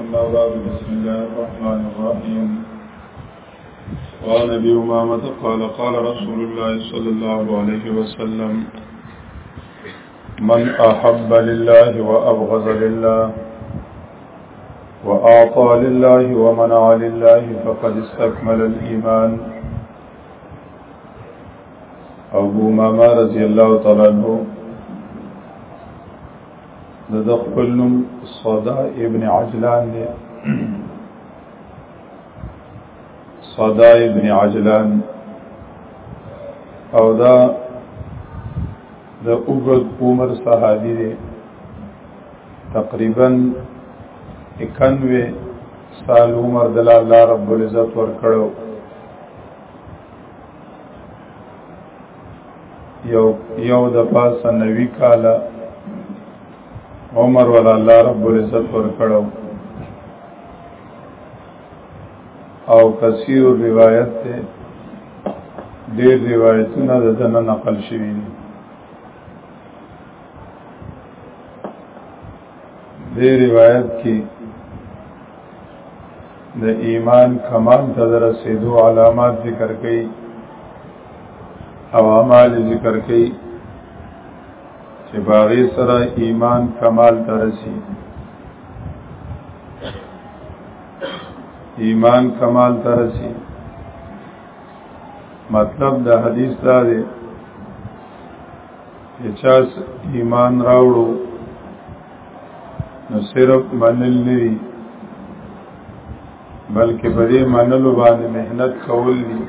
أما بسم الله الرحمن الرحيم وعن أبي أمامة قال قال رسول الله صلى الله عليه وسلم من أحب لله وأبغض لله وأعطى لله ومنع لله فقد استكمل الإيمان أبو ماما رضي الله تعالى عنه د د خپل نوم صدا ابن عجلان دی صدا ابن عجلان او دا د اوږد عمر صحابي دی تقریبا 91 سال عمر د الله رب العزت ورکړو یو یو د پاسه نوی کاله عمر ولا الله رب العزت ور کړو او کثیر روایت ته ډیر روایتونه د دنه نقل شوی دي دې روایت کې د ایمان کمال ته رسیدو علامات ذکر کړي او اعمال ذکر کړي چې باغې سره ایمان کمال ته رسی ایمان کمال ته رسی مطلب د حدیث دا دی چاس ایمان راوړو نو صرف منل نه دي بلکې په دې منلو باندې مهنت کول دي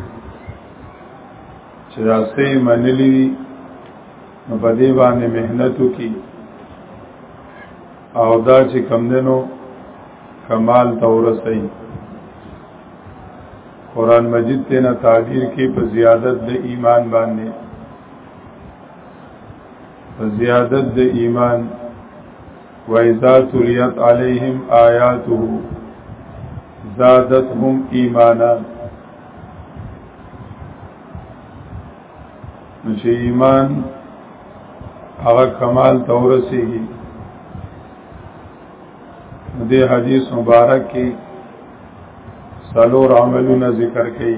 چې دا سه منلې دي نو په دې باندې مهنت وکي او دا چې کم دنو کمال ته ورسي قران مجید ته نه تعبیر کې په زیادت د ایمان باندې زیادت د ایمان و اذا تلیت علیهم آیاته زادتهم ایمانا نو چې ایمان هغه کمال ته ورسیږي دې حدیث مبارک کې سلور عملونه ذکر کړي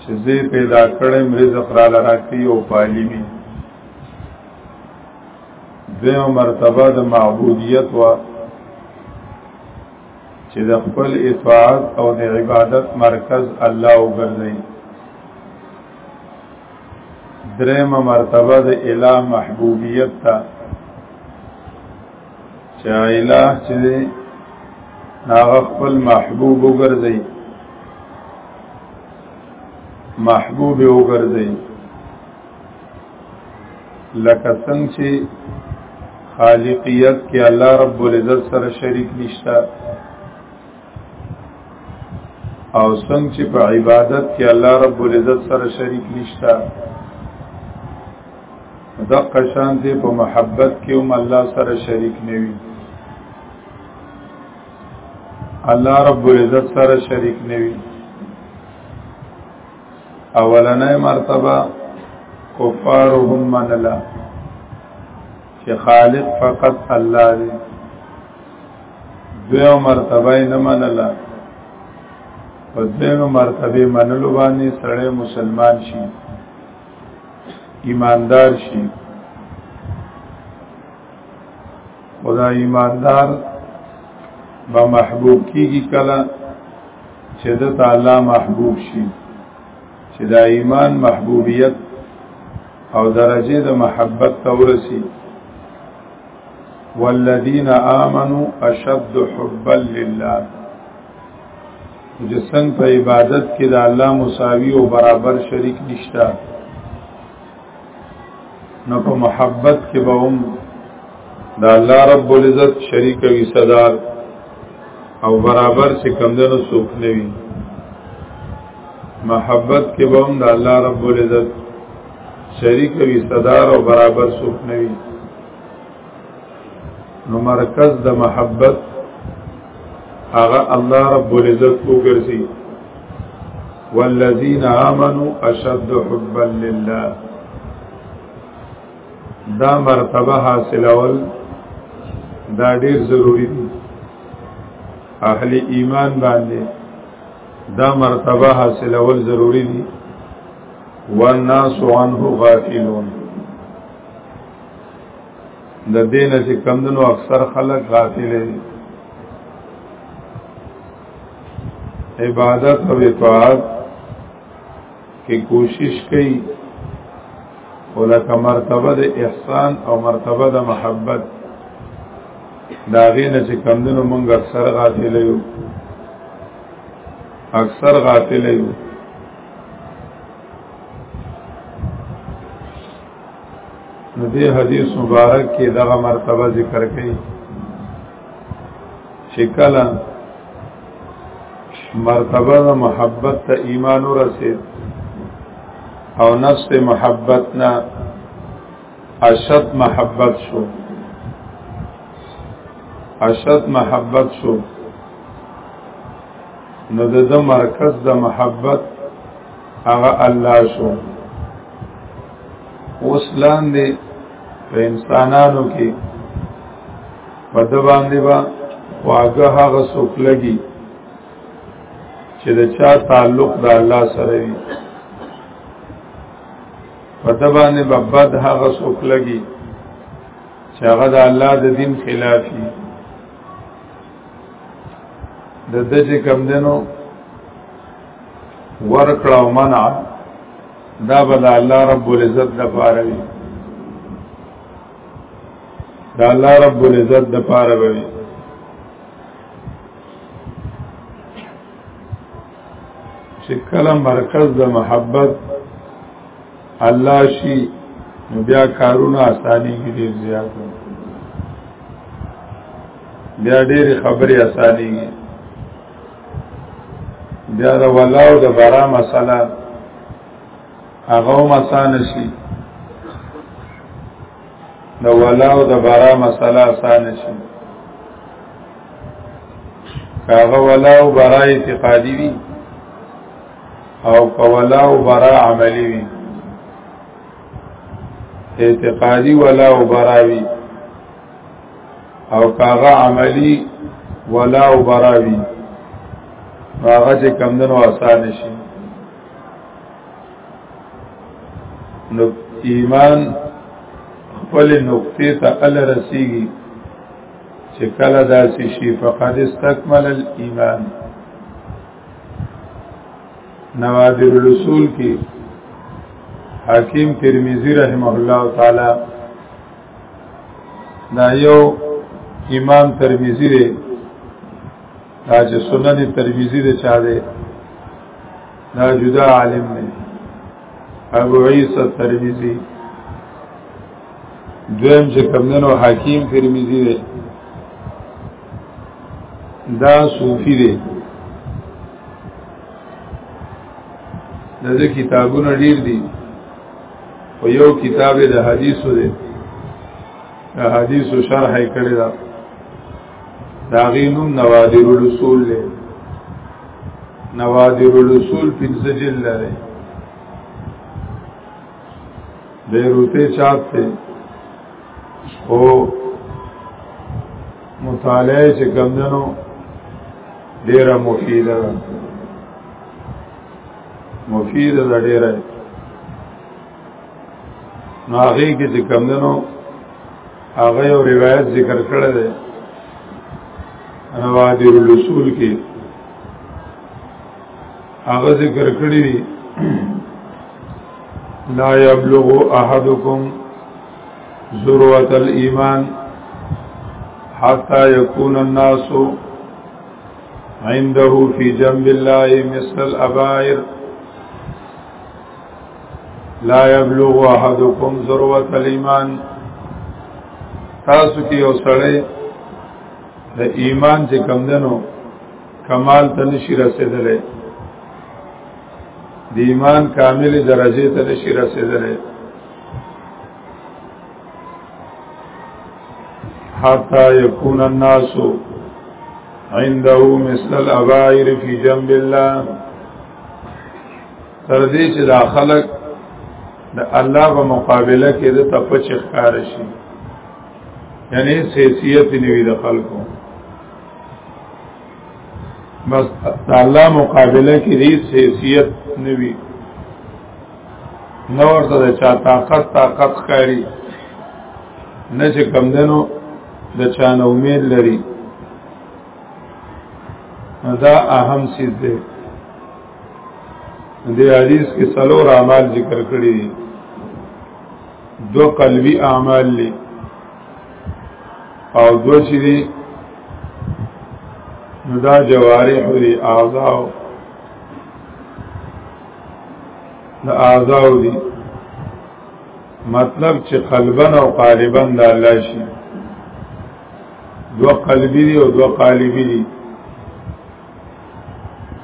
چې زه پیدا کړم رزق را لراکی او پالیمی دیو مرتبه د معبودیت وا چې د خپل اطاعت او د عبادت مرکز الله وګرځي درېمه مرتبه د اله محبوبیت ته چې الہ چې هغه خپل محبوب وګرځي محبوب وګرځي لکه څنګه چې خالقیت کې الله رب العزت سره شریک نشته او څنګه چې په عبادت کې الله رب العزت سره شریک نشته دقه شان دی په محبت کې هم الله سره شریک نه وي الله رب العزت سره شریک نه وي اولنې مرتبه کفارهم من الله چې خالق فقط الله دی دویو مرتبه نه من الله په دویو مرتبه منلو باندې سړی مسلمان شي ایماندار شي خدا ایماندار به محبوب کیږي کله چې د تعالی محبوب شي چې دا ایمان محبوبیت او درجه د محبت تورسی والذین آمنوا اشد حبا لله چې څنګه په عبادت کې د الله مساوي او برابر شریک نشته نو په محبت کې به هم د الله رب العزت شریک وي صدر او برابر چې کمدنو سوک نه وي محبت کې به هم د الله رب العزت شریک وي صدر او برابر سوک نه وي نو مرکز د محبت هغه الله رب العزت وګرځي والذین آمنوا اشد حبا لله دا مرتبه حاصلول دا ډیر ضروری دی اهل ایمان باندې دا مرتبه حاصلول ضروری دی والناس عنه غافلون د دین چې کمدنو اکثر خلق غافل دي عبادت او اطاعت کې کوشش کوي ولکه مرتبه د احسان او مرتبه د محبت دا غینه چې کمدنو مونږ اکثر غافل یو اکثر غافل یو نو دې حدیث مبارک کې دغه مرتبه ذکر کړي چې کله مرتبه د محبت ته ایمان ورسید او نفس محبت نه اشد محبت شو اشد محبت شو نو د مرکز د محبت هغه الله شو اوس لاندې په انسانانو کې په د باندې با واګه هغه څوک لګي چې د چا تعلق د الله سره وي په د باندې به بد هغه څوک لګي چې هغه د الله د دین خلاف وي د دې چې کم دنو ورکړه او منع دا به د الله رب العزت د پاره وي د الله رب العزت د پاره وي چې کله مرکز د محبت الله شي بیا کارونه اساني کې ډیر زیات بیا ډېر خبرې اساني کې بیا د ولا او د برا مسله هغه مسان شي د ولا او د برا مسله آسان شي هغه ولا او برا اعتقادي وي او کولا او برا عملی وي اعتقادي ولا او برا وي او کاغه عملی ولا او براوی هغه چې کمندنو آسان شي نو ایمان خپل نقطې ته ال رسیږي چې کله داسې شي فقد استكمل الايمان نوادر الرسول کې حاکم ترمذی رحمه الله تعالی دا یو امام ترمذی دی دا چې سنن ترمذی دی چا دی دا جدا عالم دی ابو عیسی ترمذی دویم چې کمندنو حکیم ترمذی دی دا صوفی دی دغه کتابونه ډیر دي او یو کتاب د حدیثو دی د حدیثو شرح یې کړی دا د هغې نوم نوادر الاصول دی نوادر الاصول پنځه جلد لري بیروته چاپ دی او مطالعه چې کمدنو ډیره مفیده ده مفید د ډیره نو هغه کې چې کم دنو هغه یو روایت ذکر کړی دی نوادر الرسول کې هغه ذکر کړی دی لا یبلغ احدکم ذروه الايمان حتى يكون الناس عنده في جنب الله مثل الأبائر لا يبلغ أحدكم ذروة الإيمان تاسو کې یو سړی د ایمان چې کم دنو کمال ته نشي رسیدلی د ایمان کامل درجه ته نشي رسیدلی حتى يكون الناس عنده مثل الابائر في جنب الله تر دې چې دا خلق د الله په مقابله کې د تپچ ښکار شي یعنی سیسیت نیوی د خلکو بس الله مقابله کې دې حیثیت نوي نو ورته د چا طاقت طاقت خاري نه چې کم دنو د چا نه امید لري دا اهم چیز دی دې حدیث کې څلور اعمال ذکر کړی دي دو قلبي اعمال لري او دو چې دی نو دا جوارح دی اعضاء دا اعضاء دی مطلب چې قلبا او قالبا د الله شي دو قلبی دی او دو قالبی دی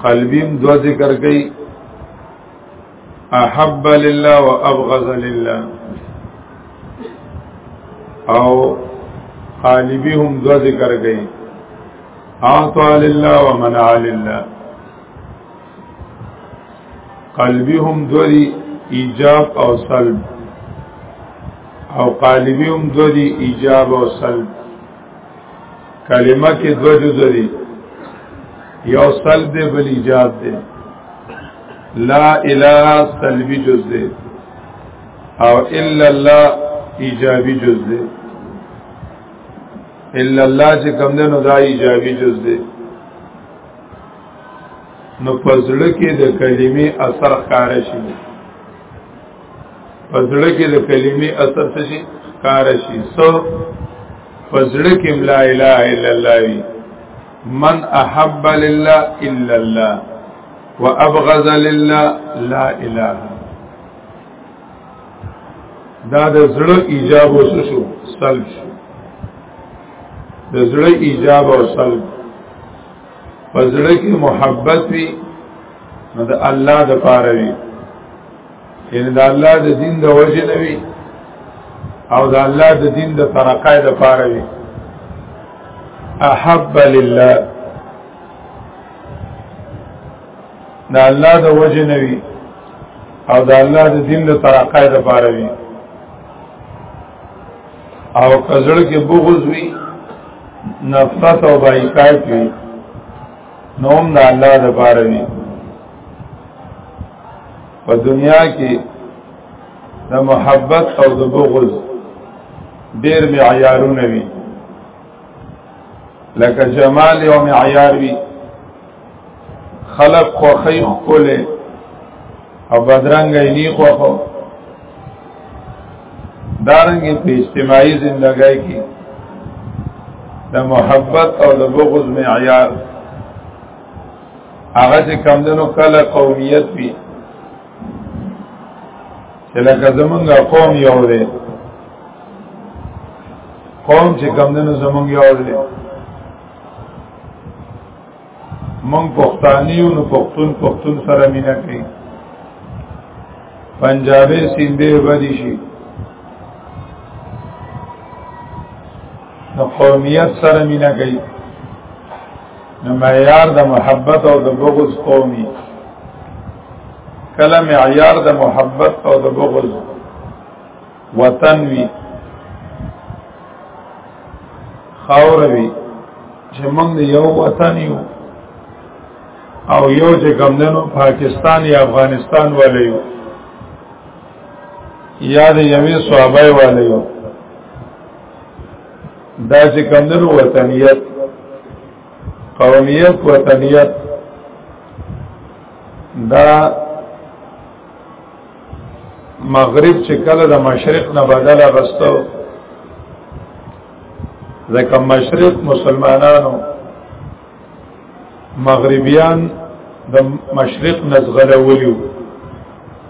قلبیم دو ذکر کئی احب لله وابغض لله او قالبی هم دو ذکر گئی اعطا لله ومنع لله قلبی هم دو دی ایجاب او سلب او قالبی هم دو دی ایجاب او سلب کلمه کې دو جزو دی یو سلب دی بل ایجاب دی لا اله سلبی جز دے او الا الله ایجابی جز دے الا الله چې کم ده نو دا ایجابی جز دے نو پزړه کې د کلمې اثر ښکار شي پزړه کې د کلمې اثر څه شي ښکار شي سو پزړه کې لا اله الا الله من احب لله الا الله وابغض لله لا اله دا د زړه ایجاب وسو سلب شو د زړه ایجاب او سلب په زړه کې محبت وي نو د الله د پاره وي یعنی د الله د دین د وجه نه وي او د الله د دین د ترقای د پاره وي احب لله دا الله د وجه نوي او دا الله د دین د ترقای د پاره وي او کزړ کې بغض وي نفرت او بایکاټ وي نوم د الله د پاره وي په دنیا کې د محبت او د بغض ډېر معیارونه وي لکه جمال او معیار وی خلق خو خیخ کوله او بدرنګ یې خو خو دارنګ په اجتماعي زندګۍ کې د محبت او د بغض معیار هغه چې کمندونو کله قومیت وی چې لکه زمونږ قوم یو دی قوم چې کمدنو زمونږ یو دی مونږ پښتانه یو نو پښتون پښتون سره مینا کوي پنجابي سیندې بدی شي نو قومیت سره مینا کوي نو معیار د محبت او د بغض قومي کله معیار د محبت او د بغض وطن وی خاور وی چې موږ یو وطن یو او یو چې ګمندنو پاکستان یا افغانستان والے یو یا د یوې صحابه والے یو دا چې کمدنو وطنیت قومیت وطنیت دا مغرب چې کله د مشرق نه بدل غستو ځکه مشرق مسلمانانو مغربیان د مشرق نزغلولیو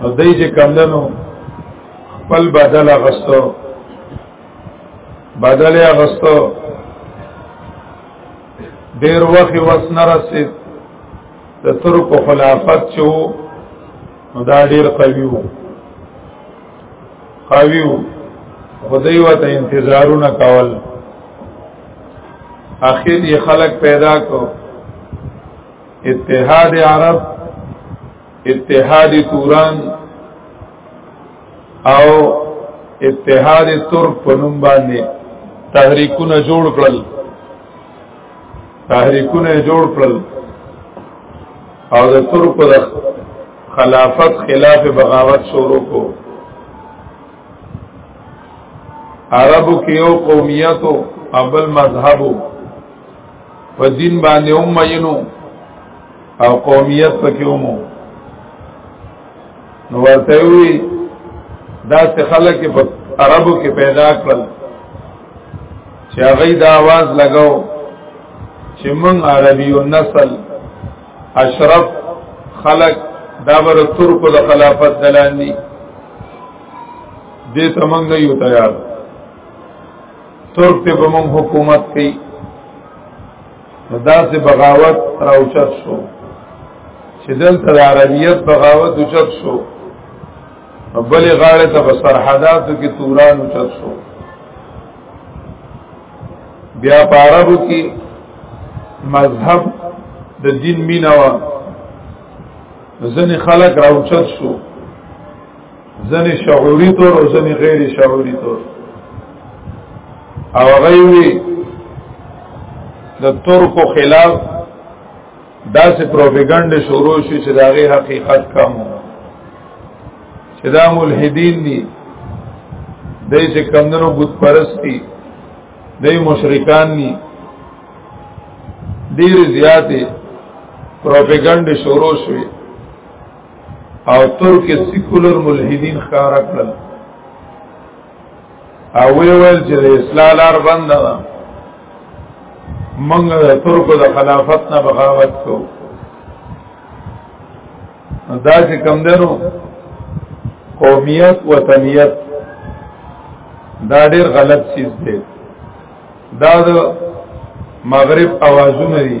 او دای چې کمندنو خپل بدل اغستو بدل اغستو ډیر وخت وس نه رسید د ترکو خلافت چې وو نو دا ډیر قوي وو قوي وو خدای وته انتظارونه کول اخر یې خلق پیدا کو اتحاد عرب اتحاد توران او اتحاد ترک په نوم باندې تحریکونه جوړ کړل تحریکونه جوړ کړل او د ترک په خلافت خلاف بغاوت شروع کو عربو کې یو قومیت او ابل مذهبو په دین باندې هم مینو او قومیت پکې ومو نو ورته وی دا څه خلک په عربو کې پیدا کړل چې هغه دا आवाज لګاو چې مونږ عربي او نسل اشرف خلق دا بر ترکو د خلافت دلان دي دې ته مونږ یو تیار ترک ته به مونږ حکومت کوي نو داسې بغاوت راوچت شو چې دلته د عربیت بغاوت اوچت شو نو بلې غاړې ته په سرحداتو کې توران اوچت شو بیا په عربو کې مذهب د دین مینه وه ځنې خلک راوچت شو ځنې شعوري طور او ځنې غیر شعوري طور او غیوی د ترکو خلاف داسې پروپاګاند شروع شي چې داغه حقیقت کم وو چې دا ملحدین دي دای چې کمندونو بت پرست دي دای مشرکان دي ډیر زیاتې پروپاګاندا شروع شوه او ترک سیکولر ملحدین ښکار کړل او وی ویل چې اسلام لار بند ده موږ د ترکو د خلافت نه بغاوت کو دا چې کم درو قومیت وطنیت دا ډیر غلط چیز دی دا د مغرب اوازونه دي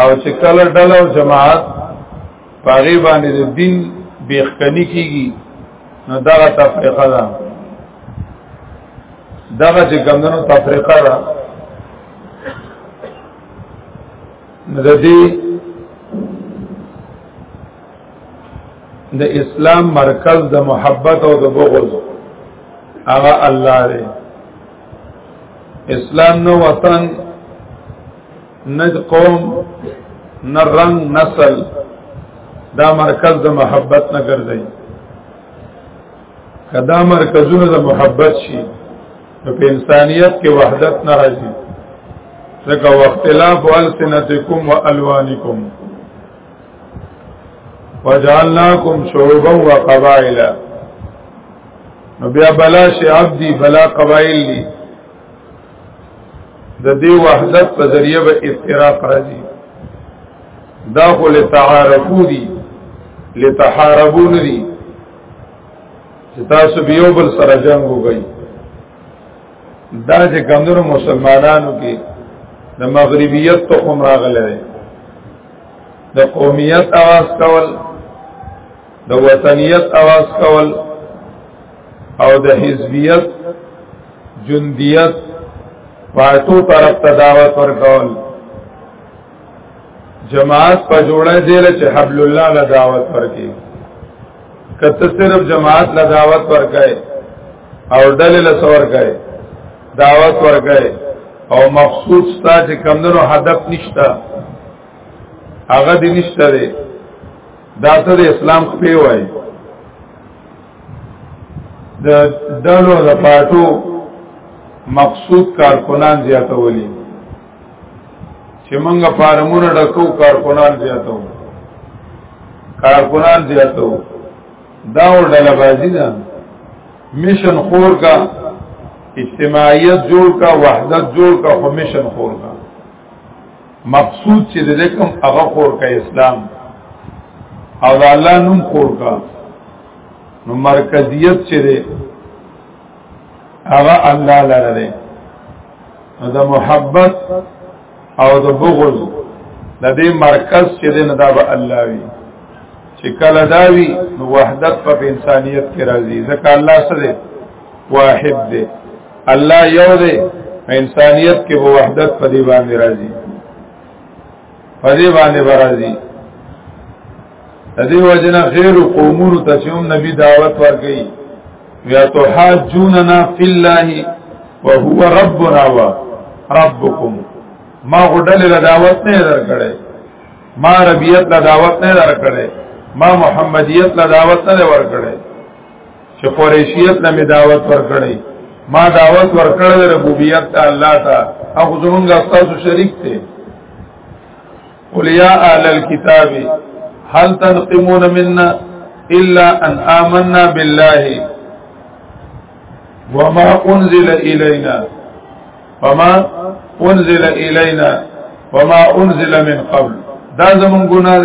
او چې کله ډله او جماعت پاغي باندې د دین بیخکنی کیږي نو دا تفریقه ده دا چې ګمندنو تفریقه ده نو د دې د اسلام مرکز د محبت او د بغض هغه الله دی اسلام نو وطن نه قوم نه رنگ نسل دا مرکز د محبت نه ګرځي کدا مرکزونه د محبت شي نو په انسانيت کې وحدت نه راځي ځکه واختلاف السنتکم والوانکم وجعلناکم شعوبا وقبائل نو بیا بلا شعب دی بلا قبائل دی د دې وحدت په ذریعہ به افتراق راځي دا خو له تعارفو دي له تحاربو نه دي چې تاسو به یو بل سره جنگ وګئ دا چې کمنو مسلمانانو کې د مغربیت ته هم راغله ده د قومیت आवाज کول د وطنیت اواز کول او د حزبیت جندیت پارټو طرف ته دعوت ورکول جماعت په جوړه دیل چې حبل الله له دعوت ورکي کته صرف جماعت له دعوت ورکای او ډلې له سور کای دعوت ورکای او مقصود ستا چې کمندونو هدف نشتا هغه دې نشته دا ته د اسلام خپې وای د دلو د پاتو مقصود کارکنان زیاتولی چې مونږه فارمونه ډکو کارکنان زیاتو کارکنان زیاتو دا ور ډله بازی ده مشن خور کا اجتماعیت جوړ کا وحدت جوړ کا خو مشن خور کا مقصود چې د کوم هغه خور کا اسلام او د الله نوم خور کا نو مرکزیت چې دی هغه الله لره دی د محبت او د بغض د دې مرکز چې دی نه دا به الله وي چې کله دا وي نو وحدت په انسانیت کې راځي ځکه الله سره واحد دی الله یو دی انسانیت کې به وحدت په دې باندې راځي په دې باندې راځي د دې وجنه غیر قومونو ته چې هم نبی دعوت ورکړي یا تو حاجوننا فی الله وهو ربنا و ربکم ما غډل له دعوت نه درکړې ما ربیت له دعوت نه درکړې ما محمدیت له دعوت نه ورکړې چې قریشیت له دعوت ورکړی ما دعوت ورکړل ربوبیت ته الله ته او زمونږ تاسو شریک ته قل یا اهل الكتاب هل تنقمون منا الا ان آمنا بالله وما انزل الینا وما انزل الینا وما انزل من قبل دا زمون ګناه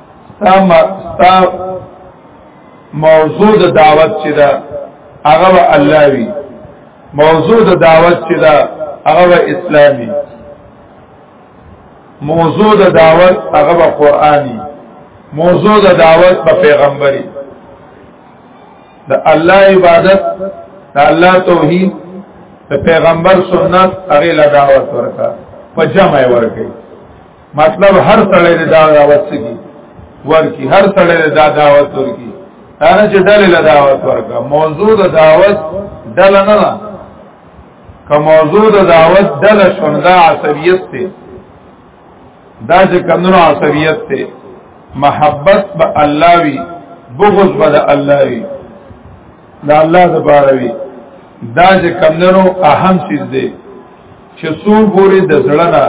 ستا ستا موضوع د دعوت چې دا هغه الله وی موضوع د دعوت چې دا هغه اسلامي موضوع د دعوت هغه قرآني موضوع د دعوت په پیغمبري د الله عبادت د الله توحید د پیغمبر سنت هغه له دعوت ورکا په جمع ورکړي مطلب هر سړی د دعوت سکی ورکی هر سړی د دعوت ورکی دا نه چې ډلې له دعوت ورکا موضوع د دعوت ډله نه ده که موضوع د دعوت ډله شون دا عصبیت ته دا چې کمنو عصبیت ته محبت به الله وی بغض به الله وی دا الله د بار وی دا چې کمنو اهم چیز دی چې څو پورې د زړه نه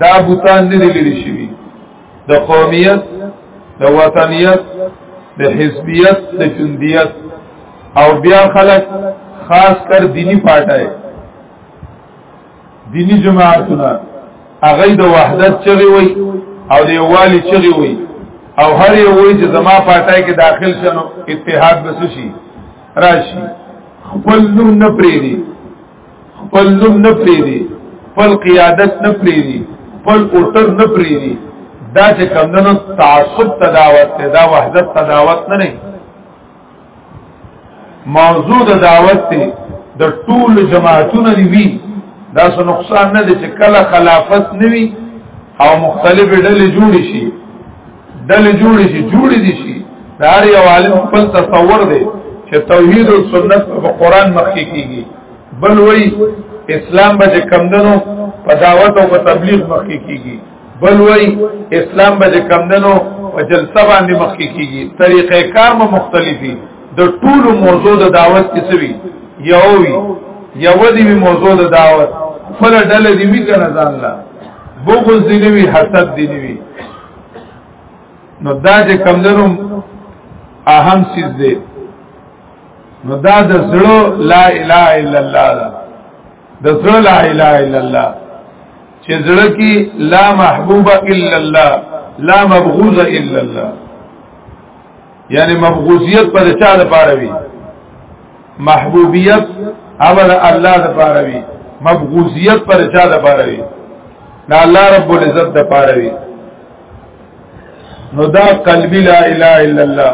دا بوتان نه دي لري شي د قومیت د وطنیت د حزبیت د جندیت او بیا خلک خاص کر دینی پاټای دینی جماعتونه هغه د وحدت چغي وي او د یووالي چغي وي او هر یو وي چې زما پاټای کې داخل شنو اتحاد بسشي راشي خپل نوم نه پریدي خپل نوم نه پریدي خپل قیادت نه پریدي خپل اوتر نه پریدي دا چې کمندونو تعصب تداوت ته دا وحدت تداوت نه نه موضوع د دعوت ته د ټول جماعتونو دی وی دا څه نقصان نه دی چې کله خلافت نوي او مختلف ډلې جوړ شي ډلې جوړې شي جوړې دي شي دا هر یو عالم خپل تصور دی چې توحید او سنت په قران مخ کې کیږي بل وی اسلام به کمندنو په دعوت او په تبلیغ مخ کې کیږي بل وی اسلام به کمندنو په جلسه باندې مخ کې کیږي طریقې کار مو مختلفي د ټول موضوع د دعوت کې سوي یو وی یو دی موضوع د دعوت فل ډله دی وی کنه ځان لا بغض دی وی حسد دی وی نو دا چې کمدنو اهم چیز دی نو دا د زړه لا اله الا الله دا د زړه لا اله الا الله چې زړه کې لا محبوب الا الله لا مبغوض الا الله یعنی مبغوزیت پر چا د پاره وي محبوبیت امر الله د پاره وي مبغوزیت پر چا د پاره وي دا الله رب العزت د پاره وي نو دا قلبی لا اله الا الله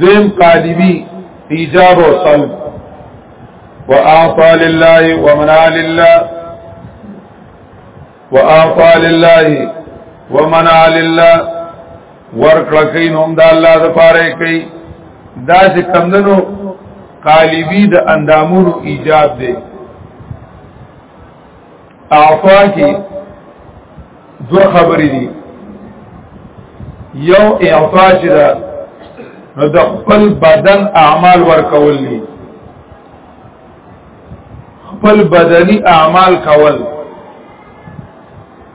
زم قالبی ایجاب او صلب واعطى لله ومنع لله واعطى لله ومنع لله ورکړه کین هم د الله د پاره کوي دا چې کمندنو قالبی د اندامونو ایجاد دی اعفا کی دو خبری دی یو اعفا چې دا نو د خپل بدن اعمال ورکول دي خپل بدني اعمال کول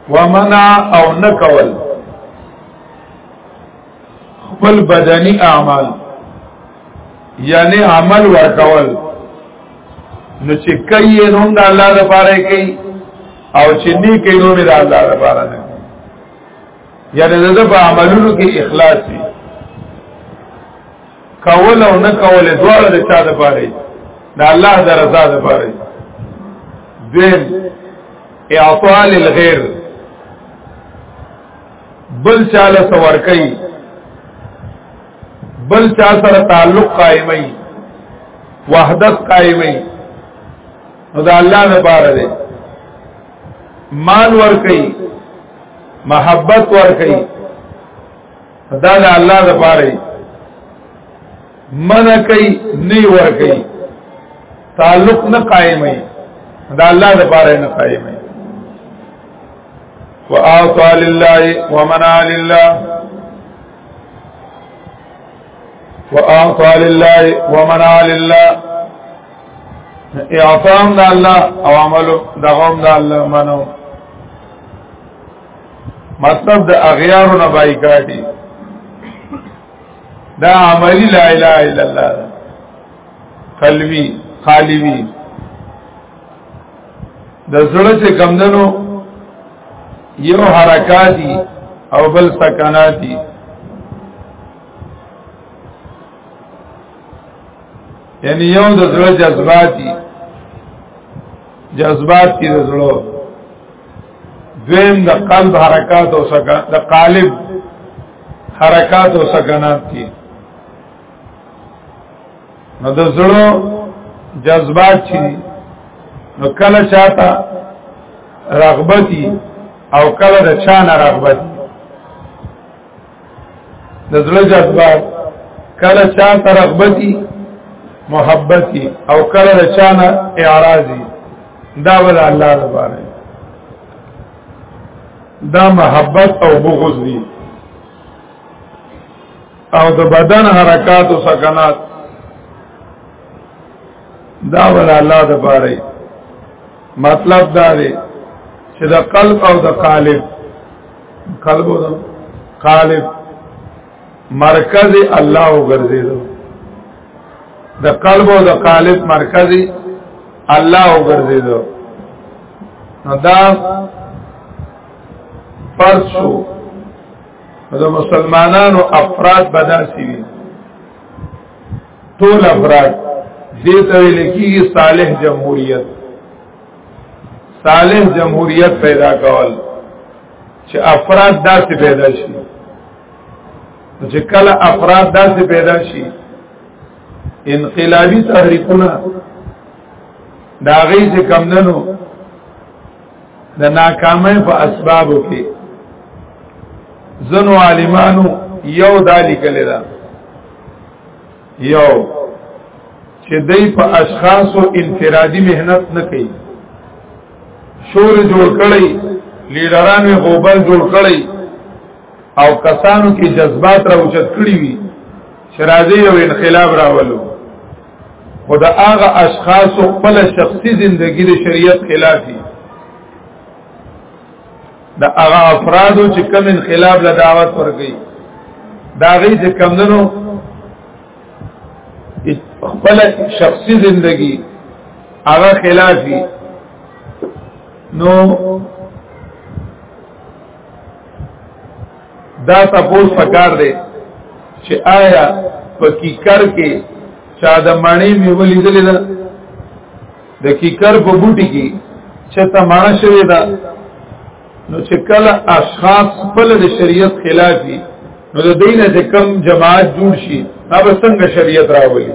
ومنع او نه کول خپل بدني اعمال یعنی عمل ورکول نو چې کوي نو د الله لپاره کوي او چې نه کوي نو د الله لپاره نه یعنی د عملونو کې اخلاص دی کول او نه کول دواړه د چا د پاره د الله د رضا د پاره دین اعطاء للغیر بل چاله سور کوي بل چا سره تعلق قائمي وحدت قائمي نو دا الله نه پاره دی مال ور کوي محبت ور کوي دا د الله د پاره من کوي نه ور کوي تعلق نه قائمي دا الله د پاره نه قائمي واعطى لله ومنع لله واعطى لله ومنع لله اعطام دا الله او عملو دغم دا الله منو مطلب د اغیار نه بایکاټي دا عملی لا اله الا الله قلبی قالبی د زړه چې کمندنو یو حرکاتی او بل سکناتی یعنی یو د زړه جذباتی جذبات کی د زړه دویم د قلب حرکات او سکن د قالب حرکات او سکنات کی نو د زړه جذبات چی نو کله چاته رغبتی او کله د چانه رغبتی د زړه جذبه کله چا ترغبتي محبتي او کله چانه اعراضي دا ول الله لپاره دا محبت او بغض دي او د بدن حرکات او سکنات دا ول الله د پاره مطلب دا دی چې د قلب او د قالب قلب او قالب مرکز الله وګرځید د قلب او د قالب مرکز الله وګرځید نو دا فرض شو د مسلمانانو افراد بداسي وي ټول افراد دې ته ویل کېږي صالح جمهوریت صالح جمهوریت پیدا کول چې افراد داسې پیدا شي چې کله افراد داسې پیدا شي انقلابی تحریکونه دا غي چې کم ننو د ناکامۍ په اسبابو کې زنو عالمانو یو دالی کلی دا یو چې دای په اشخاصو انفرادي مهنت نه کوي شور جوړ کړي لیډران غوبل جوړ کړي او کسانو کې جذبات راوچت کړي وي چې راځي یو انقلاب راولو خدا هغه اشخاص خپل شخصي ژوندۍ د شریعت خلافي دا هغه افرادو چې کم انقلاب له دعوت ورګي دا غي چې کم دنو خپل شخصي زندگی هغه خلافي نو دا تاسو پکار دی چې آیا په کیکر کې چا د معنی میولې دلې د کیکر په بوټي کې چې ته مانا شوی دا نو چې کله اشخاص خپل د شریعت خلاف دي نو د دینه چې کم جماعت جوړ شي دا به څنګه شریعت راولي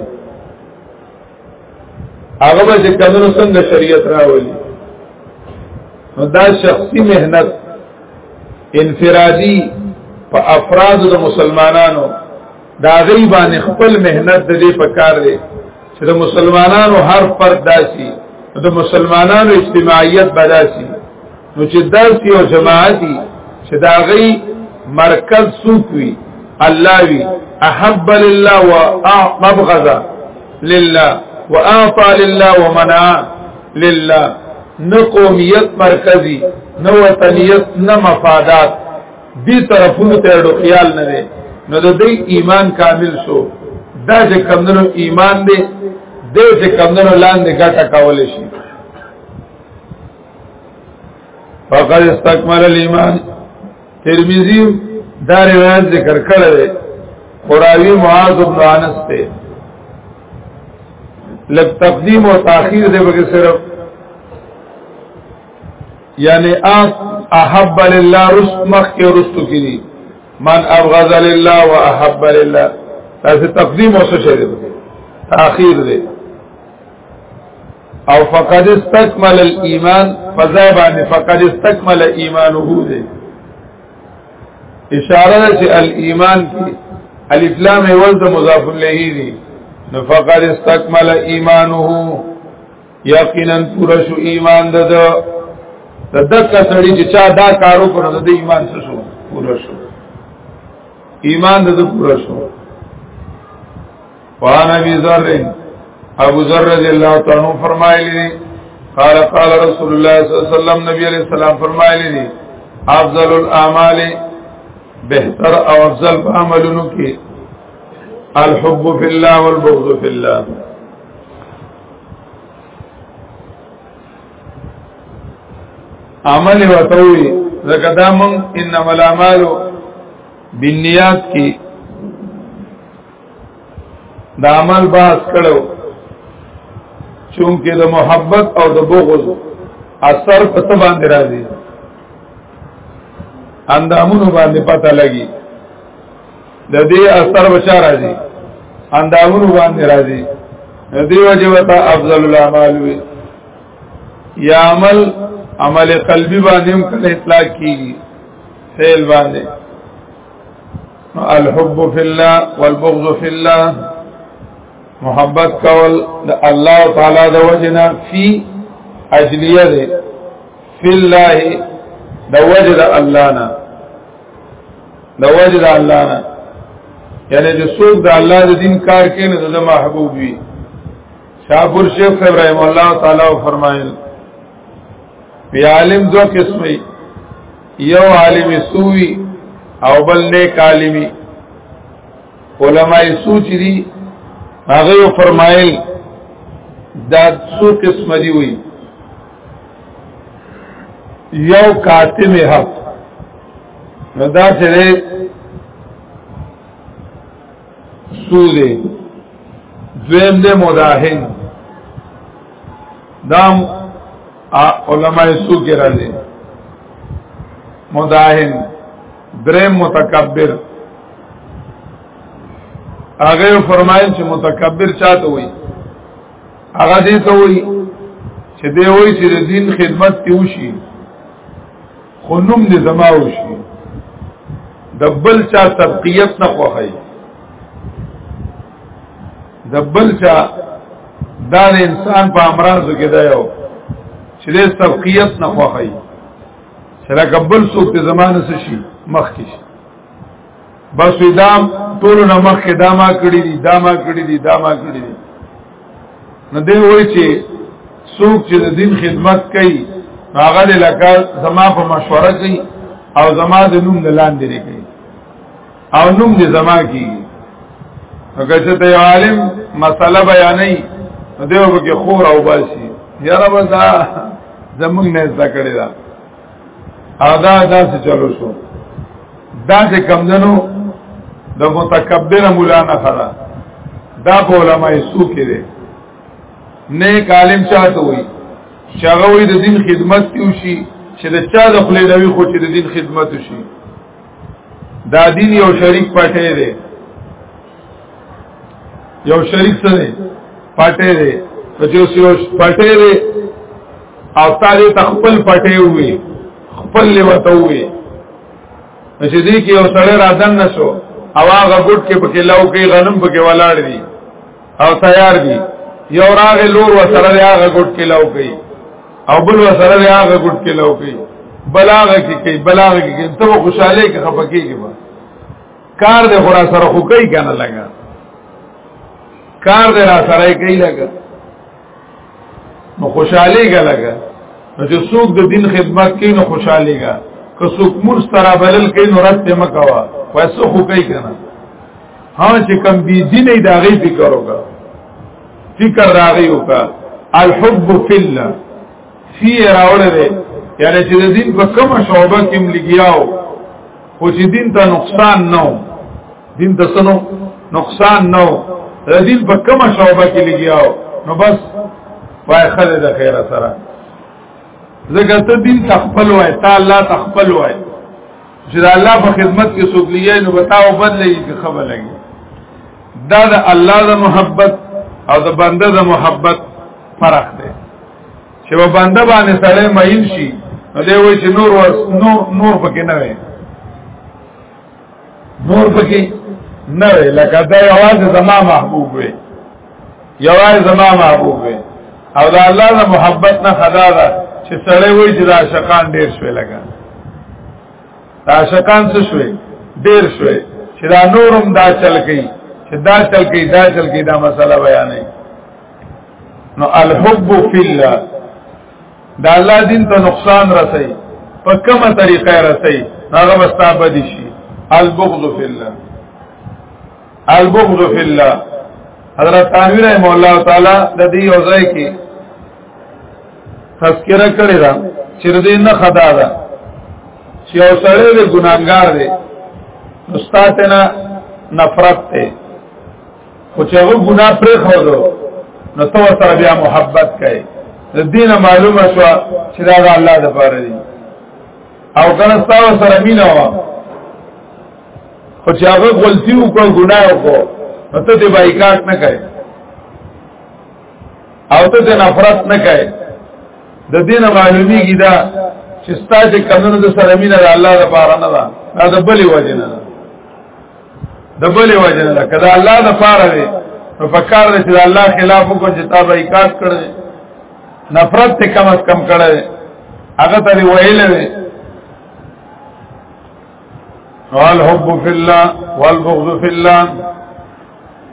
هغه به چې کمنو څنګه شریعت راولي نو دا شخصي مهنت انفرادي په افراد د مسلمانانو دا غي باندې خپل مهنت د دې په کار دی چې د مسلمانانو هر فرد داسي د مسلمانانو اجتماعیت بداسي نو چې داسي او جماعتي چې دا غي مرکز سوکوي الله وی احب لله وابغض لله واعطى لله ومنع لله نه قومیت مرکزی نه وطنیت نه مفادات دې طرفونو ته ډو خیال نه دی نو د دې ایمان کامل شو دا چې کمندونو ایمان دی دې چې کمندونو لاندې ګټه کول شي فقد استكمل الايمان ترمذی دا روایت ذکر کړل دی قراوی معاذ بن انس ته لب تقدیم او تاخیر دې بګه صرف یعنی احب لله رست مخ کې رستو کې دي من ابغض لله واحب لله تاسو تقدیم اوسه شه دي تاخير دي او فقد استكمل الايمان فذابان فقد استكمل ايمانه دي اشاره ده چې الايمان کې الف لام ول د مضاف الیه دي نو فقد استكمل ايمانه یقینا پورا شو ایمان د د دک سړی چې چا دا کارو کړو د ایمان څه شو پورا شو ایمان د پورا شو وان ابي ذر ابو ذر رضی الله تعالی عنہ فرمایلی قال قال رسول الله صلی الله علیه وسلم نبی علیہ السلام فرمایلی دي افضل الاعمال بهتر او افضل عملونو کې الحب فی الله والبغض فی الله عمل وتوي زکه دا مون انما الاعمال بالنیات کې دا عمل باز کړو چونکه د محبت او د بغض اثر په څه باندې راځي اندامونو باندې پته لګي د دې اثر بچا راځي اندامونو باندې راځي دې وجه وتا افضل الاعمال وي یا عمل عمل قلبی باندې هم کله اطلاق کیږي فعل باندې الحب فی الله والبغض فی الله محبت کول د الله تعالی د وجنا فی اجلیه ده فی الله د وجه د الله نه د وجه د الله نه یعنی چې څوک د الله د دین کار کوي نو د محبوب وي شاپور شیخ ابراهیم الله تعالی فرمایل بی عالم دو قسمی یو عالم سوی او بل نیک عالمی علماء سوچ دی هغه فرمایل دا څو قسم دی وی یو کاتم حق نو دا سره سوده دویم دې مداهن دام علماء سو کې راځي مداهن دریم متکبر هغه فرمایل چې متکبر چاته وي هغه دې ته وایي چې دی وایي چې د دین خدمت ته وشي خو نوم دې زما وشي د بل چا سبقیت نه خوښي د بل چا دا انسان په امراض کې دی یو چې د سبقیت نه خوښي چې لکه بل څوک ته زمانه شي مخ کې شي بس دا ټول نه مخکې دا ما کړی دي دا ما کړی دي دا ما کړی دي نو دی وای چې څوک چې د دین خدمت کوي هغه لکه زما په مشوره کوي او زما د نوم د لاندې لري کوي او نوم دې زما کیږي هغه چې ته عالم مسله بیانې دیو به خور او باسي یاره بس زمونږ نه ذکر دا او دا داسې چلو شو داسې کمدنو د متکبر مولا نه خلا دا په علماء سو کې دي نیک عالم چاته وي چې هغه وي د دین خدمت کیو شي چې د چا د خپل نوي خو چې د دین خدمت شي دا دین یو شریک پټه دی یو شریک سره پټه دی په دې سیو پټه دی او تعالی تخپل پټه وي خپل لوته وي چې دې کې یو سره راځن نشو او هغه ګډ کې پکې لو کې غنم پکې ولاړ دي او تیار دي یو راغ لور وسره هغه ګډ کې لو کې او بل وسره هغه ګډ کې لو کې بلاغه کې کې بلاغه کې ته خوشاله کې خپکیږي کار دې خورا سره خو کوي کنه لګا کار دې را سره کوي لګا نو خوشحالي ګا لګا نو چې څوک د دین خدمت کوي نو خوشحالي ګا که څوک مور سره بلل کوي نو رات مکوا وایسو خو کوي کنه ها چې کم بي دینه دا غي فکر وکړه فکر راغی وکړه الحب فی الله فی راوړه دی یعنی چې د دین په کومه شعبه کې ملګیاو خو چې دین ته نقصان نه و دین ته سنو نقصان نه و د دین په کومه شعبه کې لګیاو نو بس وای خله د خیره سره زګر ته دین تخپل وای تا الله تخپل وای چې د الله په خدمت کې څوک لیږي نو بتاو بدلېږي که خبر لګي دا د الله د محبت او د بنده د محبت فرق دی چې په بنده باندې سره مایل شي نو دی وایي چې نور ور نور نور پکې نه وي نور پکې نه وي لکه دا یوازې زما محبوب وي یوازې زما محبوب وي او دا الله د محبت نه خدا ده چې سړی وایي چې دا شقان ډیر شوی لګا دا شقان څه شوی ډیر شوی چې دا نورم دا چل کوي چې دا چل کوي دا چل کوي دا مسله بیانې نو الحب فی الله دا الله دین ته نقصان رسي په کومه طریقه رسي هغه وستا بدی شي البغض فی الله البغض فی الله حضرت تانوی رحم الله تعالی د دې یو ځای کې تذکرہ کړی دا چې دې نه خدا دا چې او سره دې ګناګار دې استاد نه نفرت ته خو چې هغه ګناه پرې خورو نو تو سره بیا محبت کوي د دینه معلومه شو چې دا الله د پاره دی او کله تاسو سره مینا وا خو چې هغه غلطي وکړ ګناه وکړ نو ته دې بایکاټ نه کوي او ته دې نفرت نه کوي د دینه معلومیږي دا چې ستاسو کمنو د سره مینا د الله د پاره نه ده دا د بلې وجه نه ده د بلې وجه نه ده کله الله د پاره دی نو پکار دی چې الله خلاف وکړي چې تا بایکاټ کړي نفرت ته کم از کم کړي هغه ته ویل وی والحب فی الله والبغض فی الله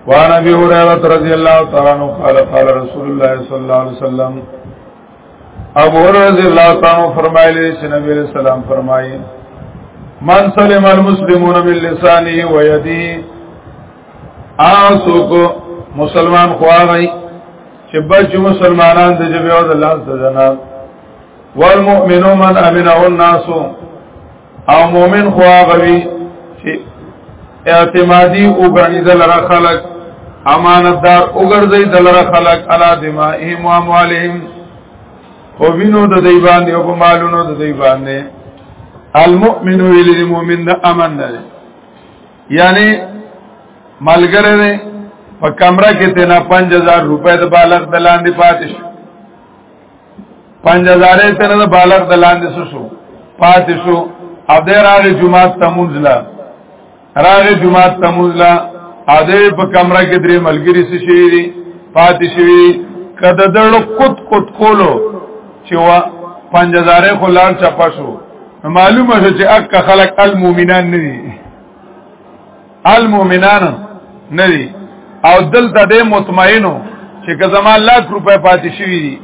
وعن ابي هريره رضي الله تعالى عنه قال قال رسول الله صلى الله عليه وسلم ابو رضی اللہ تعالی فرمائے چھ نبی علیہ السلام فرمائے من سلم المسلمون من لسانی و یدی آسو کو مسلمان خواہ گئی چھ بچ مسلمانان دے جبی او دلان سجنا والمؤمنو من امنه الناسو او مؤمن خو هغه وی چې اعتمادي وګڼي دلره خلق امانتدار وګرځي دلره خلق الا دمائهم و اموالهم او وینو د دی باندې او مالونو د دی باندې المؤمن ویل المؤمن د امن ده یعنی ملګری دی په کمره کې تینا 5000 روپۍ د بالغ دلاندې پاتې شو پنځه زاره تر د بالغ د لاندې شو پاتې شو او د راغې جمعه تمونځلا راغې جمعه تمونځلا ا دې په کمره کې درې ملګری سي شي دي پاتې شي کده دړو کوت کوت کولو چې وا پنځه زاره خو لار چپا شو معلومه چې اک خلق المؤمنان نه دي المؤمنان نه دي او دلته د مطمئنو چې که زما لاک روپۍ پاتې شوي دي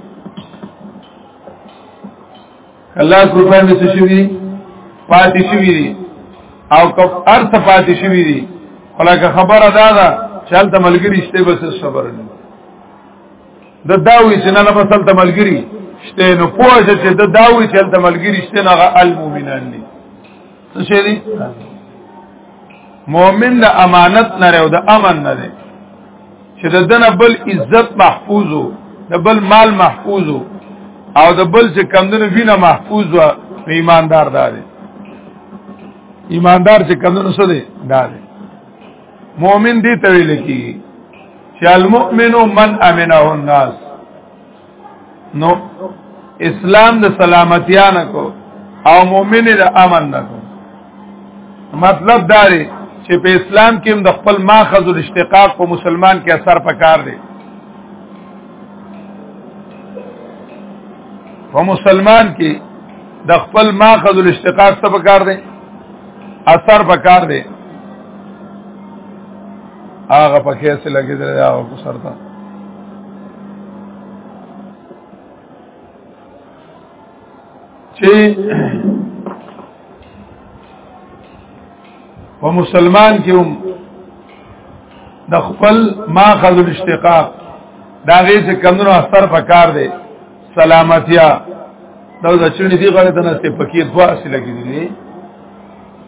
لاک روپۍ مې څه شوي دي پاتې شوي دي او که ارث پاتې شوي دي خلاکه خبره دا ده چې هلته ملګري شته بس خبره نه د داوی چې نه نه بس هلته ملګري شته نو پوه چې د داوی چې هلته ملګري شته نه المؤمنان دي څه شي دي مؤمن د امانت نه او د امن نه دی چې د دنه بل عزت محفوظو د بل مال محفوظو او د بل چې کمندونو وینه محفوظ و ایماندار دار ایماندار چې کمندونو څه دی دار مؤمن دې ته ویل کیږي چې المؤمن من امنه الناس نو اسلام د سلامتیا نه کو او مؤمن د امن نه کو مطلب دا دی چې په اسلام کې هم د خپل ماخذ او اشتقاق په مسلمان کې اثر پکار دی په مسلمان کې د خپل ماخذ او اشتقاق څه پکار دی اثر پکار دی هغه پکې څه لګیدل هغه سرته چې په مسلمان کې هم د خپل ماخذ الاشتقاق دا غي چې کمونو اثر پکار دی سلامتیا دا د چړنی دی غړې د نسته فقیر دوا اصله کې دي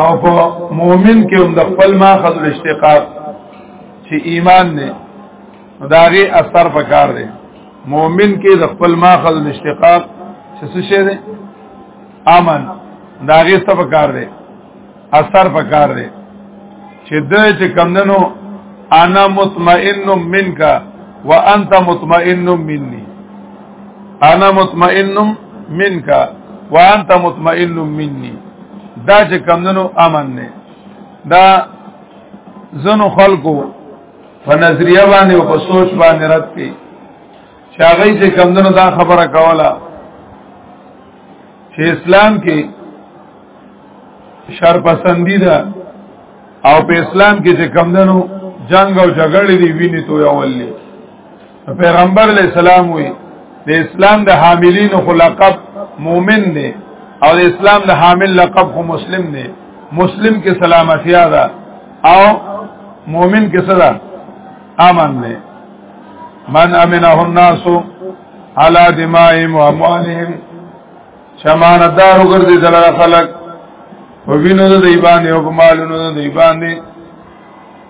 او په مؤمن کې هم د خپل ماخذ الاشتقاق چې ایمان نه داغه اثر پکار دی مؤمن کې د خپل ماخذ الاشتقاق چې څه شی دی امن داغه څه پکار دی اثر پکار دی چې د چې کمندنو انا مطمئن منک وانت مطمئن مني انا مطمئن منک وانت مطمئن مني دا چې کمندنو امن نه دا زنو خلکو په نظریه باندې او په سوچ باندې رد کړي چې هغه چې کمندنو دا خبره کوله چې اسلام کې شر پسندی ده او په اسلام کې چې کمندنو جنگ او جګړې دی ویني تو یولې پیغمبر علی السلام وی د اسلام د حاملین خو لقب مؤمن دی او د اسلام د حامل لقب خو مسلم دی مسلم کې سلامتی ده او مؤمن کې صدا امن دی من امنه الناس على دمائهم واموالهم شمانتدار وګرځي دلاره خلق وګینو د دی باندې او مالونو د دی باندې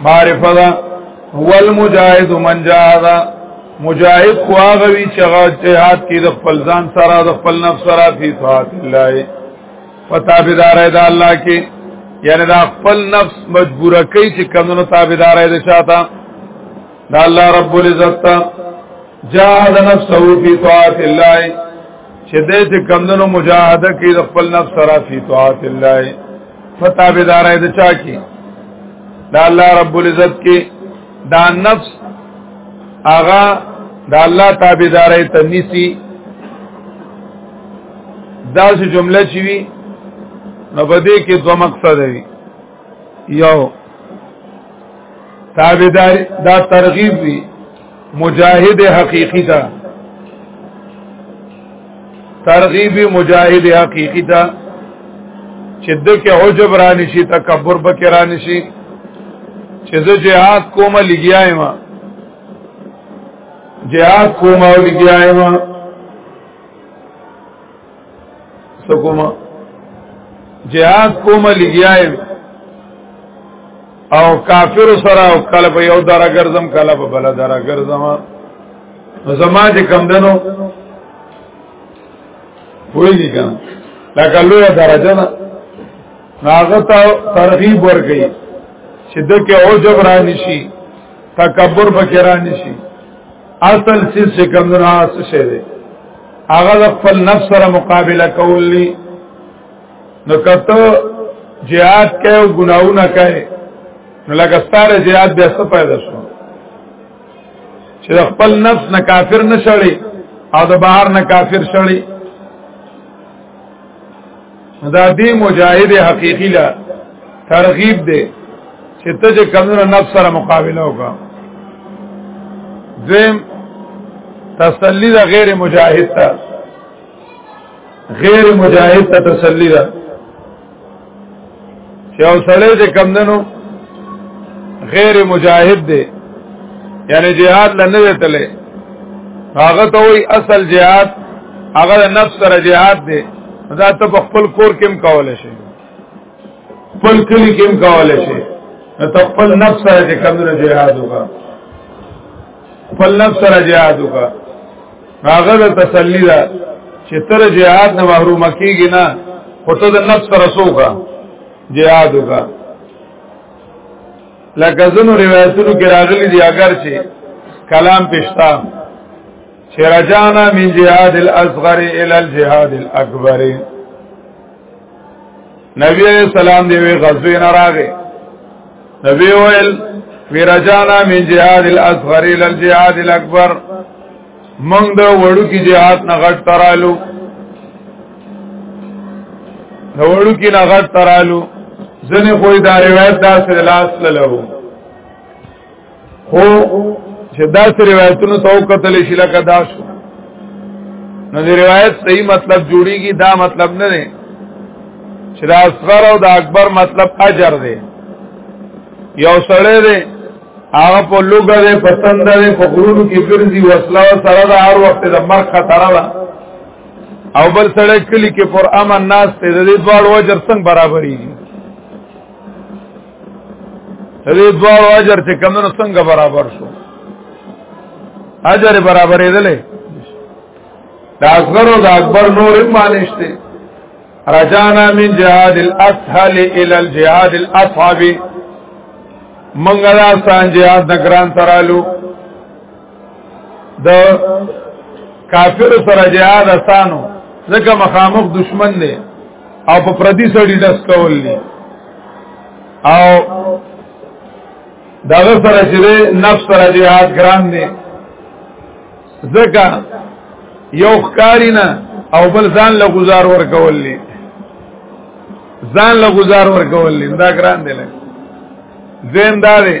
معرفه دا هو المجاهد من جاهد مجاهد خو هغه وی چې هغه جهاد کې د خپل ځان سره د خپل نفس سره په طاعت الله وتابدار اې دا الله کې یعنی دا خپل نفس مجبور کوي چې کمونو تابعدار دي شاته دا الله رب العزت جاهد نفسه فی طاعت الله چې دې چې کمندونو مجاهده کې د خپل نفس سره فی طاعت الله فتا بيدار دې چا کې دا الله رب العزت کې دا نفس آغا دا الله تابعدار ته نسی دا چې جمله چی وی نو بده کې دوه مقصد دی یو تابعدار دا ترغیب وی مجاهد حقیقی تا ترغیب مجاهد حقیقی تا چې دکې عجب رانی شي تکبر بکې رانی شي چې زه جهاد کومه لګیایم جهاد کومه لګیایم سکوما جهاد کومه لګیایم او کافر سره او کله په یو دره ګرځم کله په بل دره ګرځم زما چې کم دنو ویلی کنا لکه لوی درجه نه هغه ته ترغیب ورکړي چې دکې او جبران شي تکبر بکران شي اصل سیس چې کم دنو هغه څه شه هغه خپل نفس سره مقابله کولی نو کته jihad کوي او ګناونه کوي نو لکه ستاره jihad بیا څه پیدا شو چې خپل نفس نه کافر نشړي او د بهر نه کافر شړي دا دې مجاهد حقيقي لا ترغیب دی چې ته چې کمنو نفس سره مقابله وکړه دویم تسلی دا غیر مجاهد ته غیر مجاهد ته تسلی ده چې او سړی دې کم دنو غیر مجاهد دی یعنی جهاد لنه وتلې هغه ته وی اصل جهاد هغه نفس سره جهاد دی دا ته خپل کور کې هم کولای شي خپل کلی کې هم کولای شي ته خپل نفس سره چې کمونه جهاد وکړه خپل نفس سره جهاد وکړه هغه د تسلی ده چې تر جهاد نه محروم کیږي نه خطه د نفس سره سوګه جهاد وکا لکه زنو روایتونو کې راغلي دي اگر چې کلام پښتا چې رجانا من جهاد الاصغر الى الجهاد الاکبر نبی علیہ السلام دی وی غزوی نراغه نبی ویل میرجانا من جهاد الاصغر الى الجهاد الاکبر موږ د وړو کې جهاد نه غټ ترالو د وړو کې نه غټ ترالو ځنه کوئی دا روایت دا سره لاس للو خو چې دا سری روایتونو ته وکتل شي لکه دا شو نو دی روایت صحیح مطلب جوړیږي دا مطلب نه دی چې دا اصغر او دا اکبر مطلب اجر دی یو سړی دی هغه په لوګه دی پسند دی په غرونو کې ګرځي وسله سره دا هر وخت د مرګ خطر ده او بل سړی کلی کې پر امن ناس ته د دې دواړو اجر څنګه برابرېږي دې دوه اجر چې کمنو څنګه برابر شو اجر برابرې دلې دا اصغر او دا اکبر نور مانشته رجانا من جهاد الاسهل الى الجهاد الاصعب منګلا سان جهاد نگران ترالو د کافر سره جهاد اسانو ځکه مخامخ دشمن دی او په پردي سړي دس کول دي او دا سره چې نفس سره جهاد ګران دي ځکه یو ښکاری نه او بل ځان له گزار ورکول دي ځان له گزار ورکول دي دا ګران دي لکه زم دا دی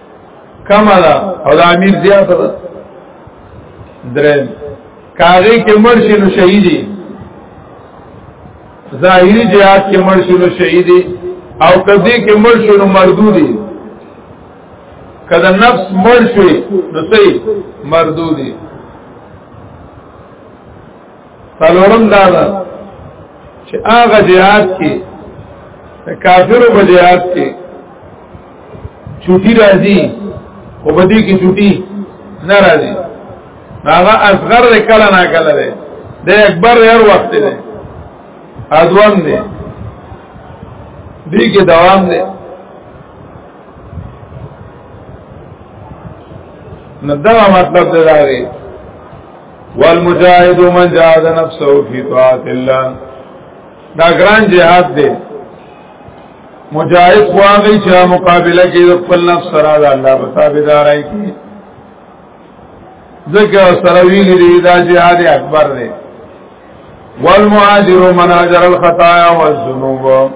کما دا او دا امیر زیات ده درې کاغی کې مرشي نو شهیدی ظاهری جهاد کې مرشي نو شهیدی او کدی کې مرشي نو مردودی کدا نفس مرشي نو سي مردودی څلورم دا ده چې هغه جهاد کې کافرو په جهاد کې چوټي راځي او بدی کې چوټي نه راځي هغه اصغر کله نه کله ده د اکبر هر وخت ده ادوام ده دې کې دوام ده نو دا مطلب دی والمجاهد من جاهد نفسه فی طاعت الله دا ګران جهاد دی مجاهد خواږي چې مقابله کې خپل نفس سره د الله په تابعدارای کې ذکر سره ویلي دی دا جهاد اکبر دی والمهاجر من هاجر الخطايا والذنوب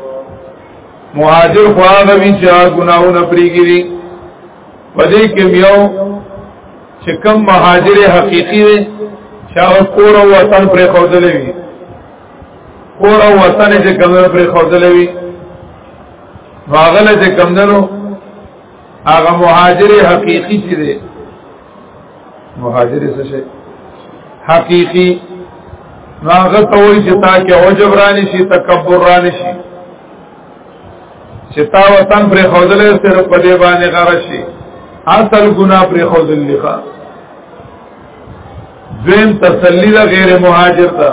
مهاجر خواږي چې ګناهونه پریږي دي پدې کې یو چې کم مهاجر حقيقي وي چې هغه کور او وطن پر خوځلې وي کور او وطن چې کمنو پر خوځلې وي واغله چې کمندنو هغه مهاجر حقيقي چې دی مهاجر څه شي حقيقي هغه ته وایي چې تا کې عجب رانی شي تکبر رانی شي چې تا وطن پر خودلې سره په دې باندې غرشي اصل ګنا پر خودلې ښا دویم تسلی دا غیر مهاجر ته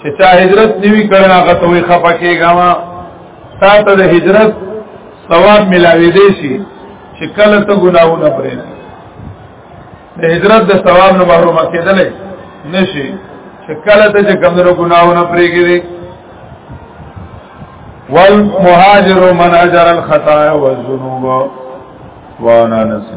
چې چا هجرت نیوی کړه هغه ته وي خپه کېږه ما تا ته د هجرت ثواب ملاوي دي شي چې کله ته ګناونه پرې د هجرت د ثواب نه محروم کېدل نشي چې کله ته چې کمنو ګناونه پرېږي والمهاجر من اجر الخطايا والذنوب وانا نسي